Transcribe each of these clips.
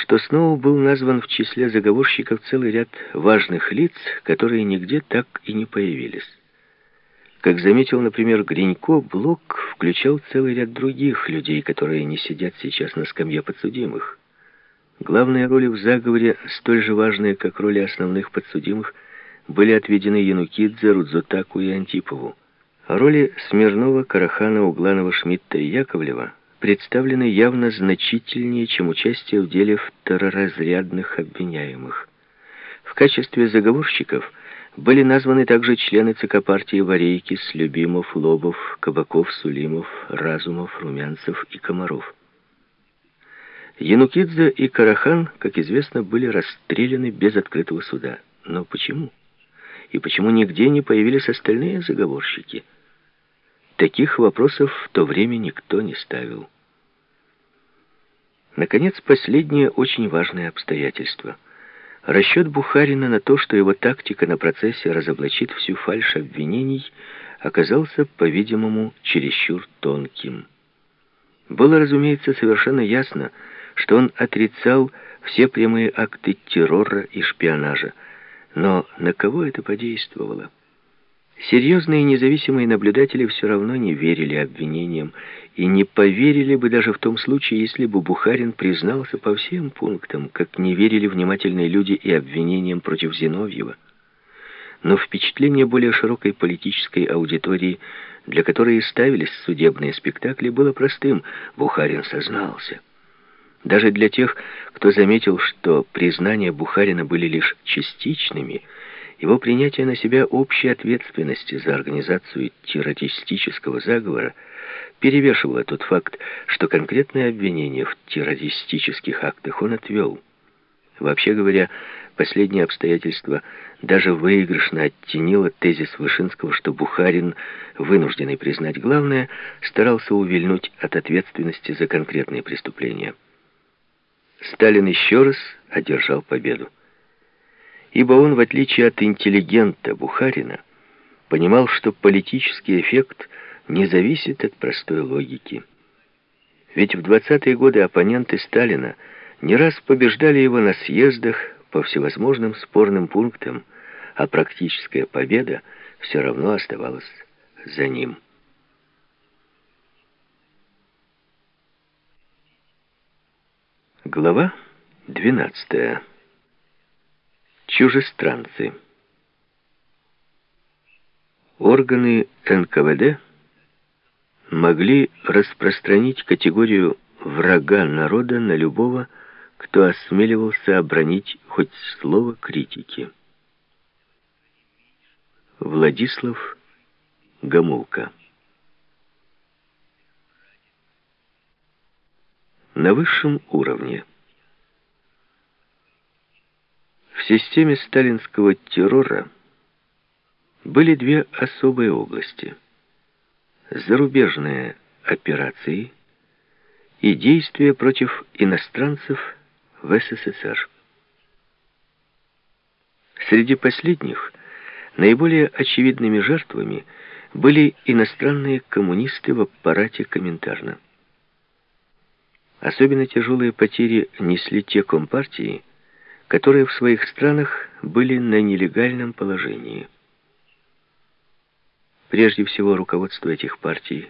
что снова был назван в числе заговорщиков целый ряд важных лиц, которые нигде так и не появились. Как заметил, например, Гринько, Блок включал целый ряд других людей, которые не сидят сейчас на скамье подсудимых. Главные роли в заговоре, столь же важные, как роли основных подсудимых, были отведены Янукидзе, Рудзутаку и Антипову. А роли Смирнова, Карахана, Угланова, Шмидта и Яковлева представлены явно значительнее, чем участие в деле второразрядных обвиняемых. В качестве заговорщиков были названы также члены ЦК партии Варейкис, Любимов, Лобов, Кабаков, Сулимов, Разумов, Румянцев и Комаров. Янукидзе и Карахан, как известно, были расстреляны без открытого суда. Но почему? И почему нигде не появились остальные заговорщики? Таких вопросов в то время никто не ставил. Наконец, последнее очень важное обстоятельство. Расчет Бухарина на то, что его тактика на процессе разоблачит всю фальшь обвинений, оказался, по-видимому, чересчур тонким. Было, разумеется, совершенно ясно, что он отрицал все прямые акты террора и шпионажа. Но на кого это подействовало? Серьезные независимые наблюдатели все равно не верили обвинениям и не поверили бы даже в том случае, если бы Бухарин признался по всем пунктам, как не верили внимательные люди и обвинениям против Зиновьева. Но впечатление более широкой политической аудитории, для которой и ставились судебные спектакли, было простым. Бухарин сознался. Даже для тех, кто заметил, что признания Бухарина были лишь частичными, его принятие на себя общей ответственности за организацию террористического заговора перевешивало тот факт, что конкретное обвинение в террористических актах он отвел. Вообще говоря, последнее обстоятельство даже выигрышно оттенило тезис Вышинского, что Бухарин, вынужденный признать главное, старался увильнуть от ответственности за конкретные преступления. Сталин еще раз одержал победу. Ибо он, в отличие от интеллигента Бухарина, понимал, что политический эффект не зависит от простой логики. Ведь в 20-е годы оппоненты Сталина не раз побеждали его на съездах по всевозможным спорным пунктам, а практическая победа все равно оставалась за ним. Глава 12. Чужестранцы. Органы НКВД могли распространить категорию врага народа на любого, кто осмеливался обронить хоть слово критики. Владислав Гамулка на высшем уровне. В системе сталинского террора были две особые области. Зарубежные операции и действия против иностранцев в СССР. Среди последних наиболее очевидными жертвами были иностранные коммунисты в аппарате Коминтерна. Особенно тяжелые потери несли те компартии, которые в своих странах были на нелегальном положении. Прежде всего, руководство этих партий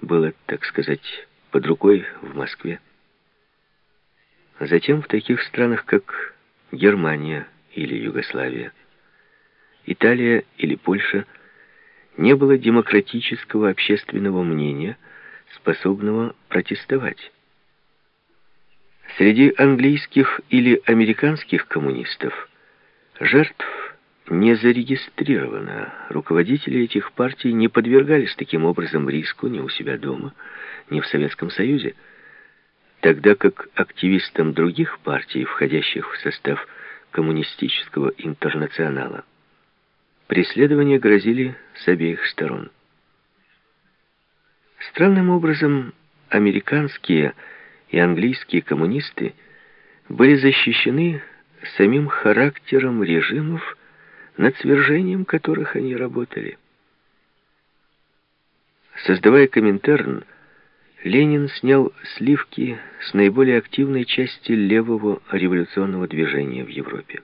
было, так сказать, под рукой в Москве. Затем в таких странах, как Германия или Югославия, Италия или Польша, не было демократического общественного мнения, способного протестовать. Среди английских или американских коммунистов жертв не зарегистрировано. Руководители этих партий не подвергались таким образом риску ни у себя дома, ни в Советском Союзе, тогда как активистам других партий, входящих в состав коммунистического интернационала, преследования грозили с обеих сторон. Странным образом, американские и английские коммунисты были защищены самим характером режимов, над свержением которых они работали. Создавая Коминтерн, Ленин снял сливки с наиболее активной части левого революционного движения в Европе.